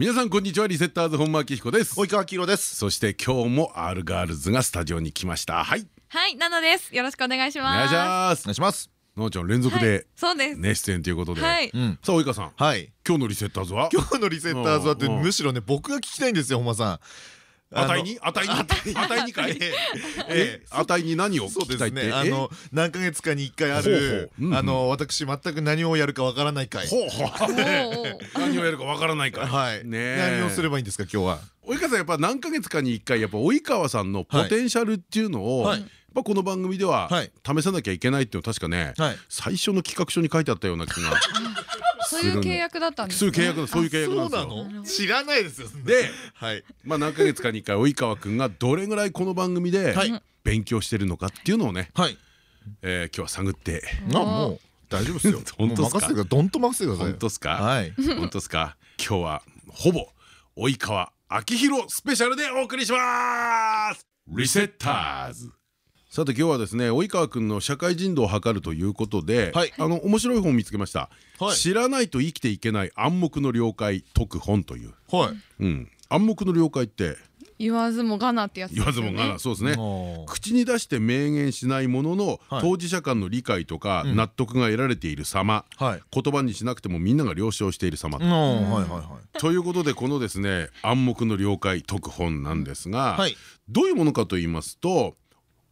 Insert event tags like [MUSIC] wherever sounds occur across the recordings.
皆さんこんにちは。リセッターズ本間明彦です。及川明です。そして今日も R ガールズがスタジオに来ました。はい。はい、ナナです。よろしくお願いします。お願いします。お願いします。なおちゃん連続でそうです。ね出演ということで。はい。うん。さあ及川さん。はい。今日のリセッターズは？今日のリセッターズはってむしろね僕が聞きたいんですよ本間さん値に？値に？値に。かい？ええ。え値に何をそうで聞きたいって？すね。あの何ヶ月かに一回あるあの私全く何をやるかわからない回。ほうほう。お [LAUGHS] ー何をやるかわからないからはい。何をすればいいんですか今日は？及川さん。やっぱ何ヶ月かに一回やっぱ及川さん。のポテンシャルっていうのをはいやっぱこの番組でははい試さなきゃいけないっていうの確かねはい最初の企画書に書いてあったような気がそういう契約だったんですね。そういう契約そういう契約なんですよ。なの？知らないですよではい。まあ何ヶ月かに一回及川くんがどれぐらいこの番組ではい。勉強してるのかっていうのをねはい。えー今日は探って。あもう大丈夫ですよ。[LAUGHS] 本当っすか？もう任せてくださいどんと任せてください本当っすか？はい。本当ですか？今日はほぼ及川明宏スペシャルでお送りします。リセッターズさて今日はですね及川くんの社会人度を測るということで、はい。あの面白い本を見つけました、はい。知らないと生きていけない暗黙の了解解く本という、はい。うん、暗黙の了解って？言わずもがなってやつですよね。言わずもがな。そうですね。口に出して明言しないものの、はい。当事者間の理解とか納得が得られている様、はい。言葉にしなくてもみんなが了承している様、うんはいはいはい。ということでこのですね暗黙の了解解く本なんですが、はい。どういうものかと言いますと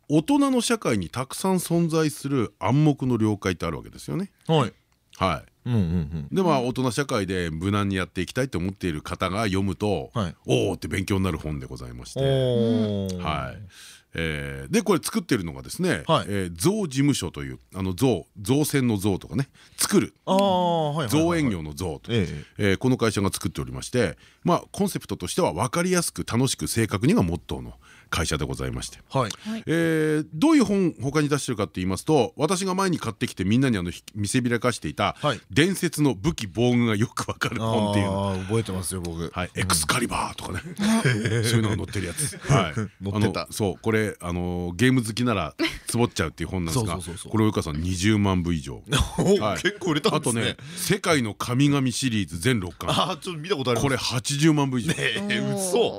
大人の社会にたくさん存在する暗黙の了解ってあるわけですよね。はい。はうんうんうん。い、でまあ大人社会で無難にやっていきたいと思っている方が読むと、はい。おおって勉強になる本でございまして。はい。えーでこれ作ってるのがですね、はい。えー造事務所というあの造造船の造とかね。作る。造園業の造と、え。えーこの会社が作っておりましてまあコンセプトとしては分かりやすく楽しく正確にがモットーの会社でございまして。はい。えーどういう本他に出してるかって言いますと私が前に買ってきてみんなにあのひ見せびらかしていたはい。伝説の武器防具がよくわかる本っていう。の覚えてますよ僕。はい、エクスカリバーとかね、そういうのが載ってるやつ。はい、[LAUGHS] 載ってた。あのそう、これ、あのゲーム好きなら、つぼっちゃうっていう本なんですが [LAUGHS] これ、及川さん、20万部以上。[LAUGHS] おはい。結構売れたんですね。あとね、世界の神々シリーズ全6巻。あーちょっと見たことあります。これ80万部以上。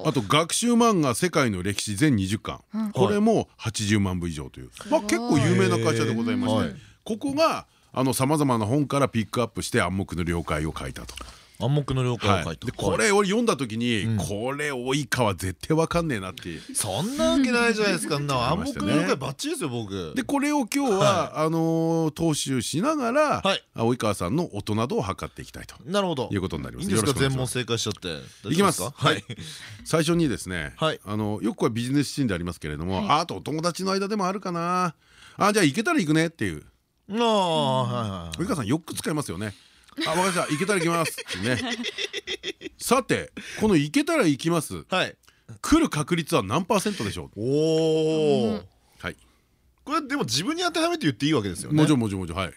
あと学習漫画世界の歴史全20巻、これも80万部以上という、まあ、結構有名な会社でございまして、はい。ここがさまざまな本からピックアップして暗黙の了解を書いたと。暗黙の了解を書はい。い、たでこれ俺読んだ時に、うん。これ及川絶対わかんねえなっていう。そんなわけないじゃないですか。そんな暗黙の了ね解バッチリですよ僕。でこれを今日は、あのー踏襲しながら、はい。及川さんの大人度を測っていきたいと。なるほど。いうことになります。よろしく全問正解しちゃって。いきます。はい。最初にですね、はい。あのよくはビジネスシーンでありますけれども、はい。ああとお友達の間でもあるかな。あじゃあ行けたら行くねっていう。ああはいはい。及川さんよく使いますよねあ、わかりました。行けたら行きます。ってね。さて、この行けたら行きます。はい。来る確率は何パーセントでしょう？おおはい。これでも自分に当てはめて言っていいわけですよね。もちろんもちろんもちろん。はい。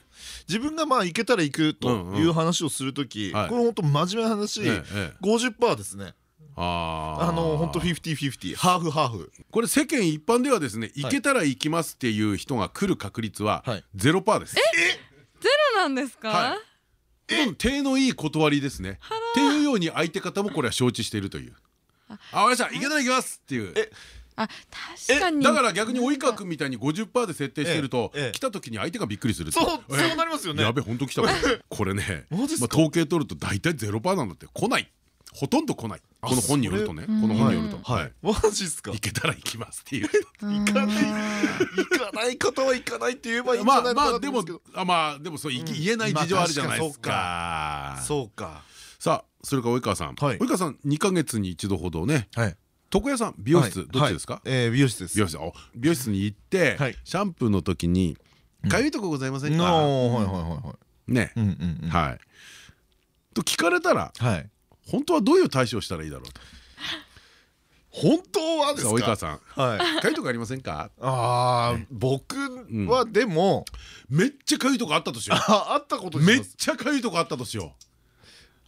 自分がまあ行けたら行くという話をするときはい。これ本当真面目な話。ええええ。50%ですね。あー。あの本当50-50ハーフハーフ。これ世間一般ではですね、行けたら行きますっていう人が来る確率ははい。ゼロパーです。ゼロなんですか？手のいい断りですね。っていうように相手方もこれは承知しているという。あ、わかりました。行けたら行きますっていう。あ、確かに。だから逆に及川君みたいに50%で設定してると来た時に相手がびっくりするそうえそうなりますよね。やべ本当来た。わこれね統計取ると大体ゼロパーなんだって。来ない。ほとんど来ないこの本によるとね。この本によると。ははい。い。マジっすか？行けたら行きますっていう行行かない行かない方は行かないって言えばいいんじまあゃないのかなまあでもあまあでもそういき言えない事情あるじゃないですまかそうか。さあそれから及川さん。はい。及川さん2か月に一度ほどねはい。床屋さん美容室はい。どっちですか？はい。えー美容室です。美容室。お美容室に行ってはい。シャンプーの時に「かゆいとこございませんか?」はいはいはいはい。ね。うんうんうん。はい。と聞かれたらはい本当はどういう対処をしたらいいだろう？と本当はですか？及川さん。はい。かゆいとこありませんか？ああ僕はでもめっちゃかゆいとこあったとしよああったことうめっちゃかゆいとこあったとしよ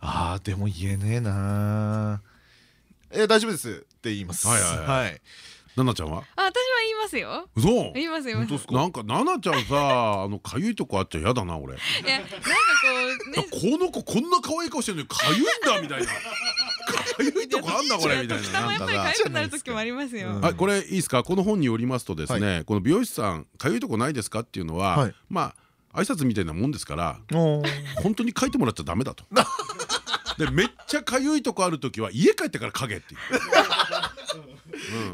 ああでも言えねえなえ大丈夫ですって言います。はいななちゃんは？あ私は言いますよ。嘘。言います言いますなんかななちゃんさ [LAUGHS] あのかゆいとこあっちゃ嫌だな俺。いやなんかこうね。[LAUGHS] この子こんな可愛い顔してるのにかゆいんだみたいな。かゆいとこあんだこれみたいな。下もやっぱりなんか痒くなる時もありますよ。はい、これいいですか？この本によりますとですね、この美容師さんかゆいとこないですかっていうのは、はい。まあ挨拶みたいなもんですから本当に書いてもらっちゃダメだと。[LAUGHS] でめっちゃかゆいとこある時は家帰ってから書けっていう。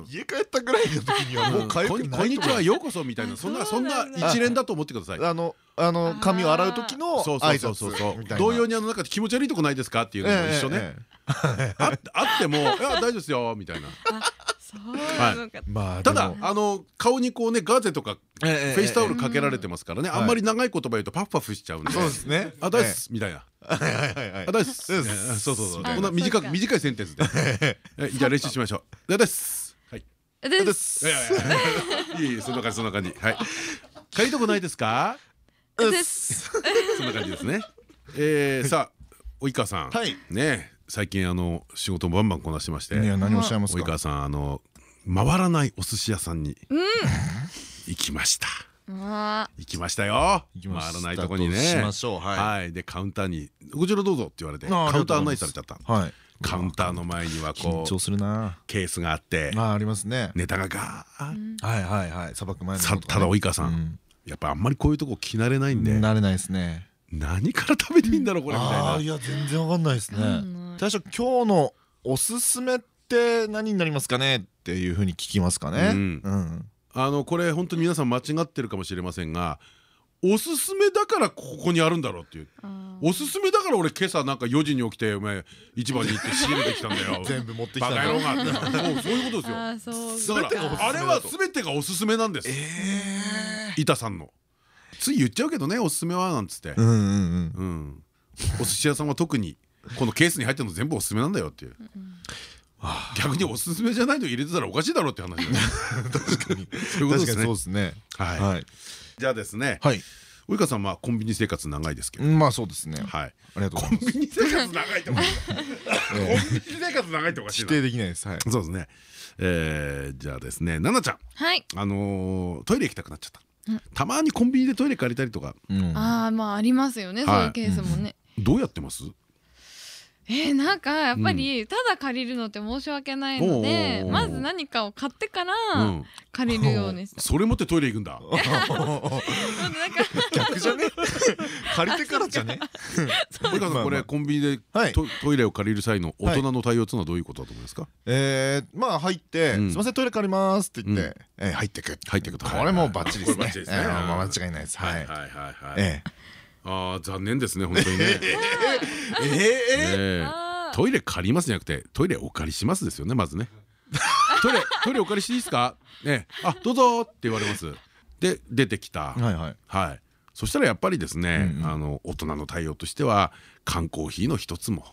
家帰ったぐらいの時にはもうこ痒くないんこんにちはようこそみたいなそんなそんな一連だと思ってください。あのあの髪を洗う時のそうそう挨そうそう。そう拶同様にあの中で気持ち悪いとこないですかっていうのも一緒ね。ああっても「いや大丈夫ですよ」みたいな。そうはい。ただあの顔にこうねガーゼとかフフェイスタオルかけられてますからね。あんまり長い言葉言うとパフパフしちゃうんで。そうですね。あ、大ですみたいな。はいはいはいはいあ、大です。そうそうそうそう。あこんな短くそうか短いセンテンスで。えじゃあ練習しましょう。大です。はい。でですいやいやいやいそんな感じそんな感じ。はい。かゆいとこないですか？ですそんな感じですね。えーさあ及川さん。はいね最近あの仕事バンバンこなしてまして。いや何をおっしゃいますか？及川さんあの回らないお寿司屋さんに行きました。あ行きましたよ。回らないとこにね。しましょう。はい。はい。でカウンターにこちらどうぞって言われてカウンター案内されちゃった。はい。カウンターの前にはこう緊張するな。ケースがあって。あありますね。ネタがガーッ。はいはいはい。さばく前のさただ及川さん。やっぱあんまりこういうとこ着慣れないんで。慣れないですね。何から食べていいんだろうこれみたいああないや全然わかんないですね。大将今日のおすすめって何になりますかね？っていうふうに聞きますかね。うん。うんあのこれ本当に皆さん間違ってるかもしれませんがおすすめだからここにあるんだろうっていう。あおすすめだから俺今朝なんか4時に起きてお前 [LAUGHS] 市場に行って仕入れてきたんだよ。全部持ってきたバカ野郎が。ってもうそういうことですよ。[LAUGHS] だからあれは全てがおすすめなんです。板さんの。つい言っちゃうけどねおすすめはなんつって。うんうんうん。うん、お寿司屋さんは特にこのケースに入ってるの全部おすすめなんだよっていう。逆におすすめじゃないの入れてたらおかしいだろうって話だよ [LAUGHS] 確かに。そういうことですね。確かにそうですね。はい、はい。じゃあですね。はい。及川さんはコンビニ生活長いですけど、まあそうですね。はい。ありがとうごコンざいますビニ生活長いって [LAUGHS] コンビニ生活長いっておかしいな。否定できないです。はい。そうですね。えーじゃあですね奈々ちゃん。はい。あのートイレ行きたくなっちゃった。たまにコンビニでトイレ借りたりとか。うん。あーまあありますよねそういうケースもね。どうやってます？えー、なんかやっぱりただ借りるのって申し訳ないのでまず何かを買ってからうん。借りるようにして [LAUGHS] それ持ってトイレ行くんだ。[LAUGHS] 逆じゃね？[LAUGHS] 借りてからじゃね？及川さんこれコンビニではい。トトイレを借りる際の大人の対応っていうのはどういうことだと思いますか？えーまあ入ってうんすいませんトイレ借りますって言っうん。てえー入ってく。入ってくと。これもうバッチリですね。間違いないです。はい。いははいはいはい。えああ残念ですね本当にね。[LAUGHS] えええええ。あー。トイレ借りますじゃなくて。トイレお借りしますですよねまずね。[LAUGHS] トイレトイレお借りしていいですか？ねあどうぞって言われます。で出てきた。はいはい。はい。そしたらやっぱりですねうんうん。あの大人の対応としては缶コーヒーの一つも。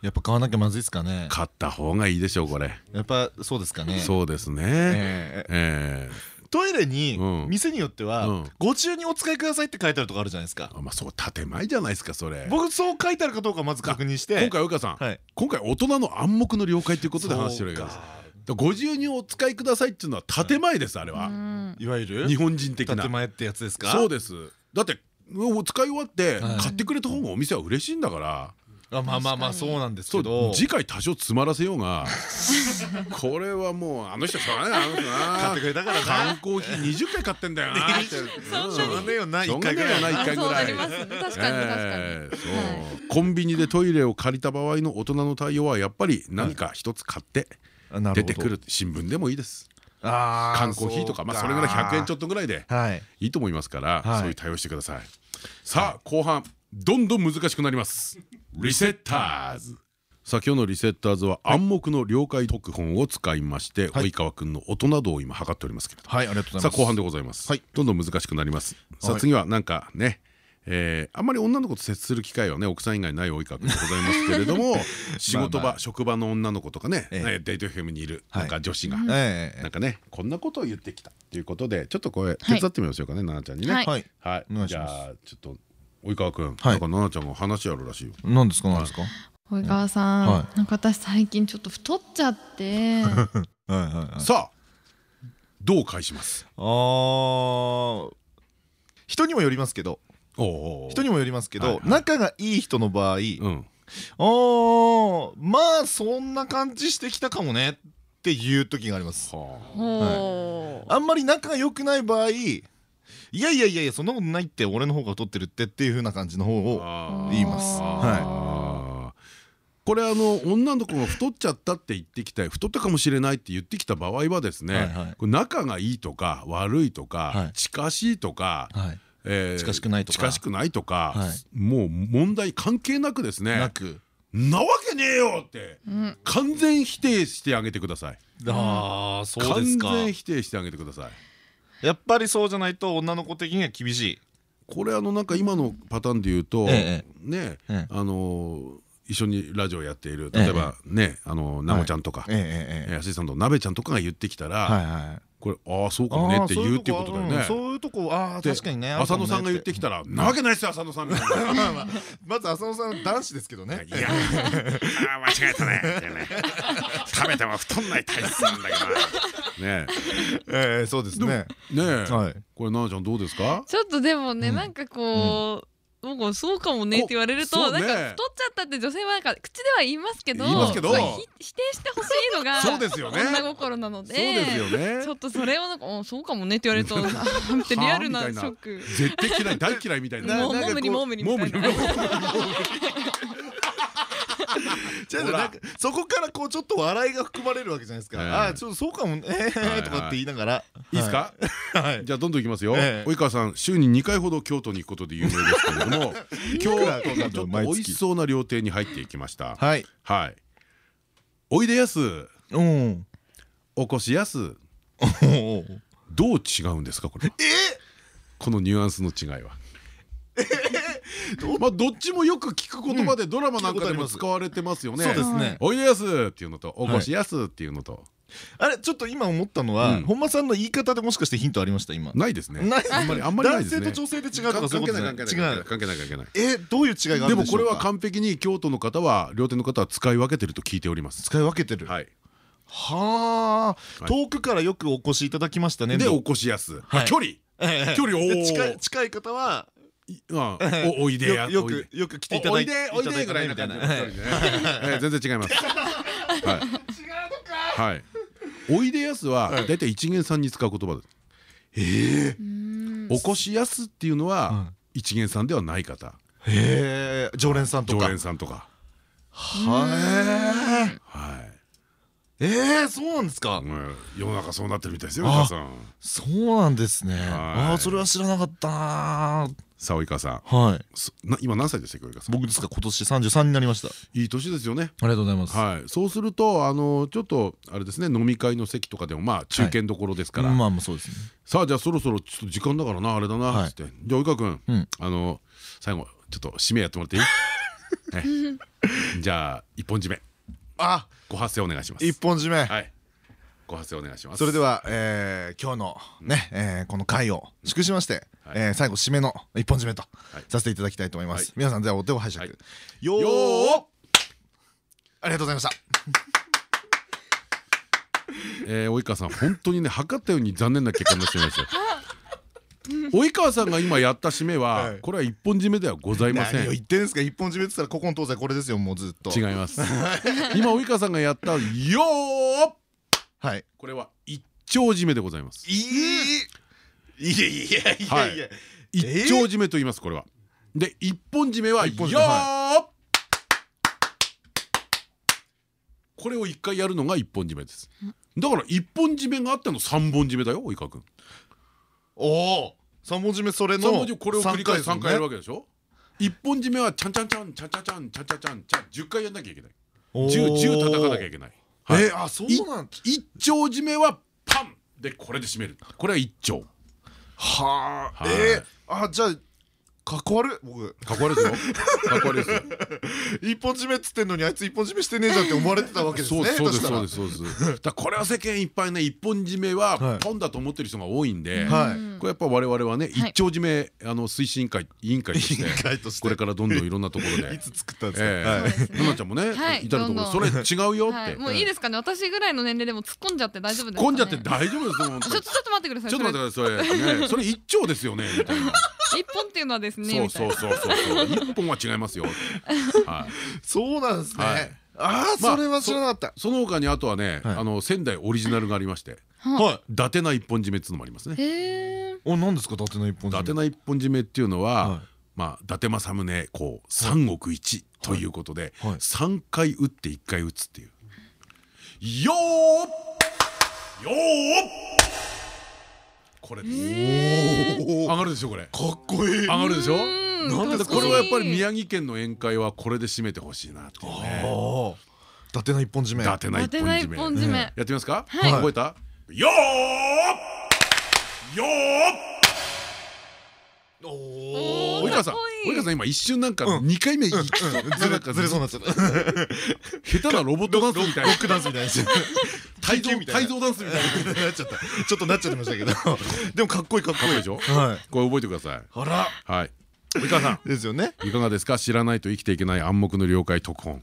やっぱ買わなきゃまずいですかね。買った方がいいでしょうこれ。やっぱそうですかね。そうですね。えええトイレにうん。店によってはうん。ご注にお使いくださいって書いてあるとこあるじゃないですか。あまあそう建前じゃないですかそれ。僕そう書いてあるかどうかまず確認して。今回及川さん、はい。今回大人の暗黙の了解ということで話してるわけです。ご自由にお使いくださいっていうのは建前ですあれは、うん。いわゆる？日本人的な。建前ってやつですか？そうです。だってお使い終わってはい。買ってくれた方がお店は嬉しいんだから、あまあまあまあそうなんですけど。次回多少詰まらせようが [LAUGHS] これはもうあの人しょうがないなあの人な。買ってくれたからな。缶コーヒー20回買ってんだよな。そんなねえよなしょう一がねえよな回ぐらい。一回ぐらい。あそうなります。ね確かに確かに。コンビニでトイレを借りた場合の大人の対応はやっぱり何か一つ買って出てくる新聞でもいいです。あ缶コーヒーとかまあそれぐらい100円ちょっっとぐらいでい。いいと思いますからはい。そういう対応してください。さあ後半どんどん難しくなりますリセッターズ。さあ今日のリセッターズは暗黙の了解特本を使いましてはい。及川君の大人度を今測っておりますけれどはいありがとうございます。さあ後半でございます。はい。どんどん難しくなります。さあはい。次はなんかねえーあんまり女の子と接する機会はね奥さん以外ない及川君でございますけれども [LAUGHS] 仕事場職場の女の子とかねええ。ねデート FM にいるはい。なんか女子がええ。なんかねこんなことを言ってきたということでちょっっとこれ手伝ってみましょうかね奈々ちゃんにね。はい。はい。じゃあちょっと及川君はい。なんか奈々ちゃんが話あるらしいよ。何ですか何ですか？及川さん、はなんか私最近ちょっと太っちゃって。[LAUGHS] はいはいはい。さあどう返します？あー。人にもよりますけど。人にもよりますけどはいはい。仲がいい人の場合うん。あーまあそんな感じしてきたかもねっていう時があります。あんまり仲が良くない場合いやいやいやいやそんなことないって俺の方が太ってるってっていう風な感じの方をあ言います。はこれあの女の子が太っちゃったって言ってきた太ったかもしれないって言ってきた場合はですね、はいはい。これ仲がいいとか悪いとか、はい。近しいとか、はい。えー近しくないとか。近しくないとか、はい。もう問題関係なくですねなくなわけねえよ！ってうん。完全否定してあげてください。ああそうで完すか。全否定してあげてくださいやっぱりそうじゃないと女の子的には厳しい。これあのなんか今のパターンで言うと、えね、ええ。あの一緒にラジオやっている。例えばね、あのなおちゃんとか、ええええええ。安井さんとなべちゃんとかが言ってきたら、はいはいこれああそうかもねって言うっていうことだよね。そういうとこああで確かにね浅野さんが言ってきたら「なわけないっすよ浅野さん」。[LAUGHS] まず浅野さん男子ですけどねいや、あー間違えたね。食べても太んない体質なんだけどな。ねええそうですねえ、ねえ、はいこれななちゃんどうですか？ちょっとでもね、うんなんかこう、なんかそうかもねって言われると、なんか太っちゃったって女性はなんか口では言いますけど否定してほしいのが [LAUGHS] そうですよね。女心なのでそうですよね。ちょっとそれをなんかおそうかもねって言われると [LAUGHS] ってリアルなショック。絶対嫌い大嫌いみたいな。もうななんかこうもむりもむりみたいなそこからこうちょっと笑いが含まれるわけじゃないですか、ええああちょっとそうかもね。はい [LAUGHS] とかって言いながら。いいですか？はい。じゃあどんどんいきますよ。ええ。及川さん週に2回ほど京都に行くことで有名ですけれども、[LAUGHS] 京都のちょっと美味しそうな料亭に入っていきました。はい。はい。おいでやす、うん。おこしやす、おどう違うんですかこれは？このニュアンスの違いは。[LAUGHS] まあどっちもよく聞く言葉でドラマなんかでも使われてますよね。そうですね。おいでやすっていうのとおこしやすっていうのと。あれちょっと今思ったのは、うん。本間さんの言い方でもしかしてヒントありました今？ないですね。ない。あんまりあんまりないですね。男性と女性で違うとかそうい関係ない違う。関係ない関係ない。えどういう違いがあでもるんでしょうか？これは完璧に京都の方は両手の方は使い分けてると聞いております。使い分けてる。ははい。あ。はい。遠くからよくお越しいただきましたね。でおこしやす。はい。距離。ええ。距離おー。で近い近い方はあお [LAUGHS] おいでやよくよく来ていただいておいでおいでぐらいな感じ全然違います。[LAUGHS] はい。違うのか。はい。おいでやすはだいたい一元さんに使う言葉です。ええ。うんおこしやすっていうのは一元さんではない方。へえ常連さんと常か連さんとか。ははい。いええそうなんですか？うん世の中そうなってるみたいですよ。あお母さん。そうなんですね。はい。ああそれは知らなかったなさあ及川さん。はい。今何歳でしたっけ。僕ですか？今年33になりました。あいい年ですよね。りがとうございます。はい。そうするとあのちょっとあれですね飲み会の席とかでもまあ中堅どころですから。まあまあそうですね。さあじゃあそろそろちょっと時間だからなあれだなはい。っつって、じゃあ及川君、うん。あの最後ちょっと締めやってもらっていい？え [LAUGHS] じゃあ一本締めあご発声お願いします。一本締め。はい。ご発声お願いします。それでは、えー今日のね、えーこの回を祝しまして、はいえー最後締めの一本締めとはい。させていただきたいと思います、はい。皆さんではお手を拝借、はい。よー。よー。ありがとうございました。[LAUGHS] えー及川さん本当にね測ったように残念な結果になってしまいましたよ [LAUGHS] 及川さんが今やった締めは、はい。これは一本締めではございません。言ってんですか一本締めって言ったら古今東西これですよもうずっと。違います。[LAUGHS] 今及川さんがやった「よー。はい。これは一丁締めでございます。いい。いやいやいやいや、一丁締めと言いますこれは。で一本締めは「よ一本締めー。これを一回やるのが一本締めです。だから一本締めがあっての三本締めだよ及川君。おお三本締めそれの三本締めこれを繰り返し三3回やるわけけでしょ一本締めはちゃんちゃんちゃんちゃんちゃんちゃんちゃんちゃんちゃんちゃん10回やんなきゃいけない。10 10叩かなきゃいけない。はい。えー、あそうなん一丁締めはパン。でこれで締める。これは一丁。はあはい。えー、あじゃあかっこ悪い。僕。かっこ悪いですよ。かっこ悪いですよ。一本締めっつってんのにあいつ一本締めしてねえじゃんって思われてたわけですね。そうそうですそうですそうです。だからこれは世間いっぱいね一本締めははいポンだと思ってる人が多いんではい。これやっぱ我々はね一丁締めあの推進委員会委員会として。これからどんどんいろんなところで。いつ作ったんですか？ななちゃんもねはい。至るところそれ違うよって。はい。もういいですかね？私ぐらいの年齢でも突っ込んじゃって大丈夫です突っ込んじゃって大丈夫ですちょっとちょっと待ってください。ちょっと待ってください。それ。ねそれ一丁ですよねみたいな。[LAUGHS] 一本っていうのはですねそうみたいな。そうそうそうそう。[LAUGHS] 一本は違いますよ。はい。そうなんですはい。ねああまあそれは知らなかった。その他にあとはねはい。あの仙台オリジナルがありましてはい。伊達な一本締めっていうのもありますね。へえお何ですか伊達の一本締め。伊達な一本締めっていうのははい。まあ伊達政宗こう三億一ということではい。三回打って一回打つっていう。よーよーこれです。上がるでしょこれ。かっこいい。上がるでしょ？なんでこれはやっぱり宮城県の宴会はこれで締めてほしいなっていうね。伊達の一本締め。伊達な一本締め。伊達な一本締め。やってみますか？はい。覚えた？よーよーおお及川さん及川さん今一瞬なんかうん二回目ずれなんかずれそうになっちゃった下手なロボットダンスみたいなロックダンスみたいな泰造みたいな。泰造ダンスみたいな。な [LAUGHS] っちゃったちょっとなっちゃいましたけど。[LAUGHS] でもかっこいいかっこいいでしょ？はい。これ覚えてください。あら。はい。及川さですよね。んいかがですか？知らないと生きていけない暗黙の了解特本。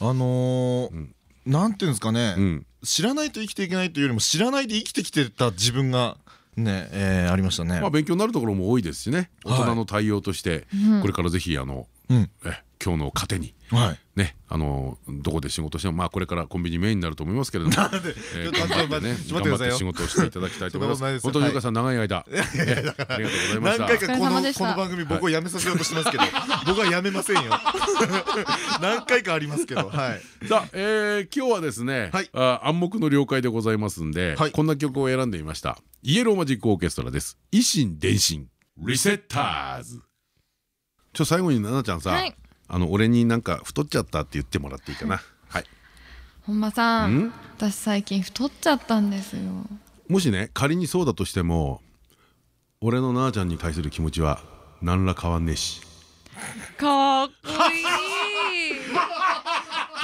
あのーなんていうんですかね。うん。知らないと生きていけないというよりも知らないで生きてきてた自分がねえーありましたね。まあ勉強になるところも多いですしね。大人の対応としてうん。これからぜひあのうん。え今日の糧に。はい。ねあのどこで仕事してもまあこれからコンビニメインになると思いますけれども。[LAUGHS] えーちょっと頑張ってねちょっと待ってくださいよ。頑張って仕事をしていただきたいと思います。[LAUGHS] 本当にゆかさん長い間。えありがとうございました。何回かこのこの番組僕を辞めさせようとしてますけど。[LAUGHS] 僕は辞めませんよ。何回かありますけど。はい。さあ、えー今日はですね、は暗黙の了解でございますんで、はい。こんな曲を選んでみました。イエローマジックオーケストラです。維新伝心。リセッターズ。ちょ最後に奈々ちゃんさ、はいあの俺になんか太っちゃったって言ってもらっていいかな。はい。本間さんん？私最近太っちゃったんですよ。もしね仮にそうだとしても俺の奈々ちゃんに対する気持ちは何ら変わんねえし。かっこいい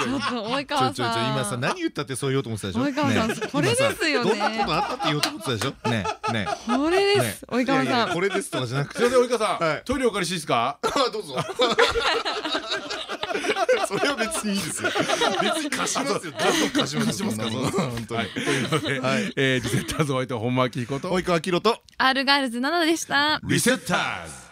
ちょっと及ちょ川ちょちょ今ささん何言ったってそう言おうと思ってたでしょ？及川さんねこれですよね。どんなことあったって言おうと思ってたでしょ？ねねこれでねす及川いやいやさんこれですとかじゃなくて。すいません及川さん、はい。トイレお借りしていいですか？あどうぞそれは別にいいですよ。別に貸しますよ。どんどん貸しますよ。そんなの本当に。はい。ということで、はい。えーリセッターズお相手は本間明彦と。及川明と。アルガールズ7でした。リセッターズ